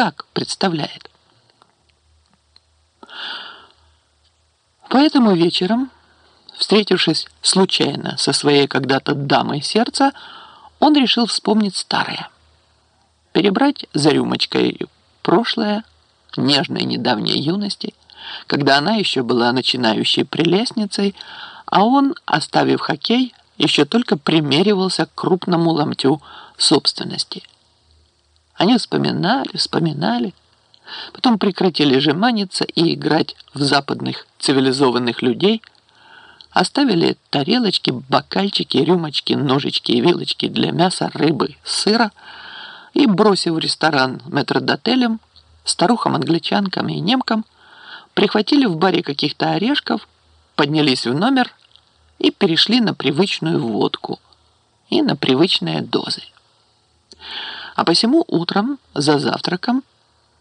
как представляет. Поэтому вечером, встретившись случайно со своей когда-то дамой сердца, он решил вспомнить старое. Перебрать за рюмочкой прошлое, нежной недавней юности, когда она еще была начинающей прелестницей, а он, оставив хоккей, еще только примеривался к крупному ломтю собственности. Они вспоминали, вспоминали, потом прекратили жеманиться и играть в западных цивилизованных людей, оставили тарелочки, бокальчики, рюмочки, ножички и вилочки для мяса, рыбы, сыра. И, бросив ресторан метродотелем, старухам-англичанкам и немкам, прихватили в баре каких-то орешков, поднялись в номер и перешли на привычную водку и на привычные дозы. А посему утром за завтраком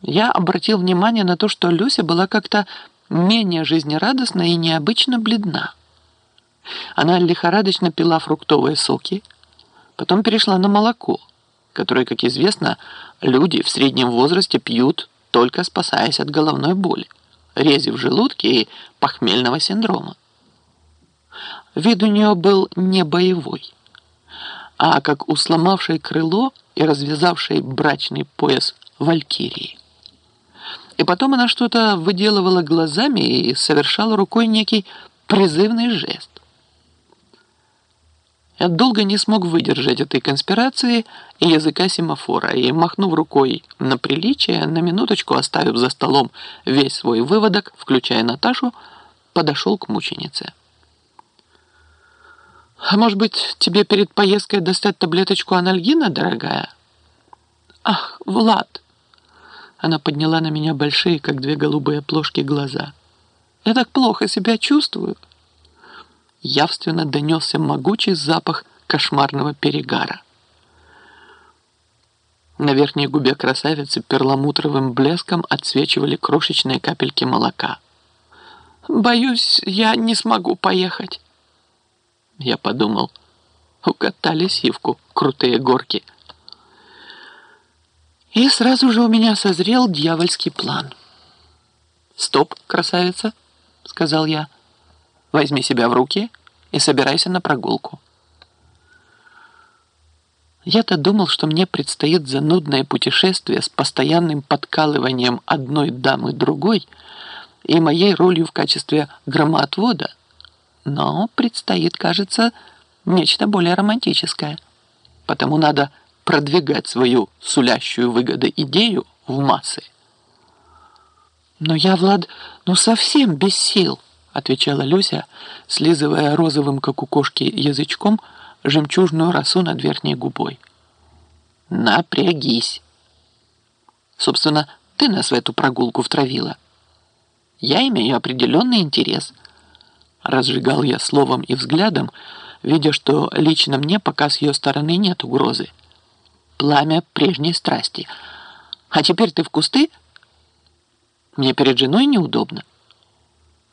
я обратил внимание на то, что Люся была как-то менее жизнерадостна и необычно бледна. Она лихорадочно пила фруктовые соки, потом перешла на молоко, которое, как известно, люди в среднем возрасте пьют, только спасаясь от головной боли, рези в желудке и похмельного синдрома. Вид у нее был не боевой, а как у сломавшей крыло и развязавшей брачный пояс валькирии. И потом она что-то выделывала глазами и совершала рукой некий призывный жест. Я долго не смог выдержать этой конспирации и языка семафора, и, махнув рукой на приличие, на минуточку оставив за столом весь свой выводок, включая Наташу, подошел к мученице. «А может быть, тебе перед поездкой достать таблеточку анальгина, дорогая?» «Ах, Влад!» Она подняла на меня большие, как две голубые плошки, глаза. «Я так плохо себя чувствую!» Явственно донесся могучий запах кошмарного перегара. На верхней губе красавицы перламутровым блеском отсвечивали крошечные капельки молока. «Боюсь, я не смогу поехать». Я подумал, укатали сивку крутые горки – и сразу же у меня созрел дьявольский план. «Стоп, красавица!» — сказал я. «Возьми себя в руки и собирайся на прогулку». Я-то думал, что мне предстоит занудное путешествие с постоянным подкалыванием одной дамы другой и моей ролью в качестве громоотвода, но предстоит, кажется, нечто более романтическое. Потому надо продвигать свою сулящую выгоды идею в массы. «Но я, Влад, ну совсем без сил», — отвечала Люся, слизывая розовым, как у кошки, язычком жемчужную росу над верхней губой. «Напрягись!» «Собственно, ты нас в эту прогулку втравила. Я имею определенный интерес». Разжигал я словом и взглядом, видя, что лично мне пока с ее стороны нет угрозы пламя прежней страсти. А теперь ты в кусты? Мне перед женой неудобно.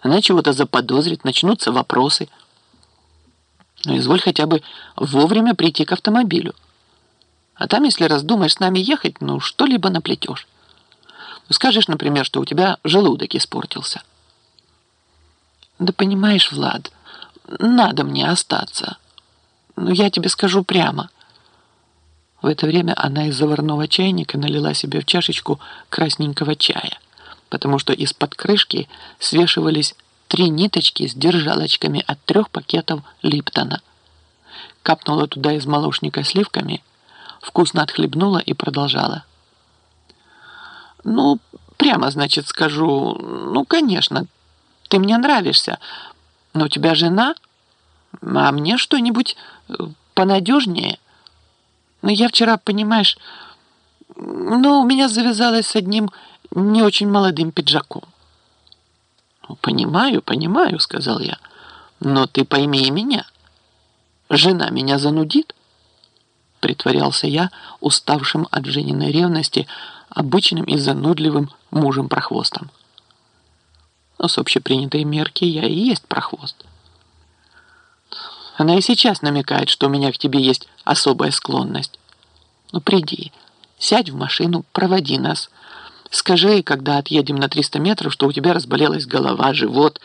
Она чего-то заподозрит, начнутся вопросы. Но изволь хотя бы вовремя прийти к автомобилю. А там, если раздумаешь с нами ехать, ну, что-либо наплетешь. Ну, скажешь, например, что у тебя желудок испортился. Да понимаешь, Влад, надо мне остаться. Ну, я тебе скажу прямо – в это время она из заварного чайника налила себе в чашечку красненького чая, потому что из-под крышки свешивались три ниточки с держалочками от трех пакетов Липтона. Капнула туда из молочника сливками, вкусно отхлебнула и продолжала. «Ну, прямо, значит, скажу, ну, конечно, ты мне нравишься, но у тебя жена, а мне что-нибудь э, понадежнее». Но я вчера, понимаешь, ну, у меня завязалось с одним не очень молодым пиджаком. Ну, понимаю, понимаю, сказал я. Но ты пойми меня. Жена меня занудит. Притворялся я, уставшим от Жениной ревности, обычным и занудливым мужем-прохвостом. Но с общепринятой мерки я и есть прохвост. Она и сейчас намекает, что у меня к тебе есть особая склонность. Ну, приди, сядь в машину, проводи нас. Скажи, когда отъедем на 300 метров, что у тебя разболелась голова, живот,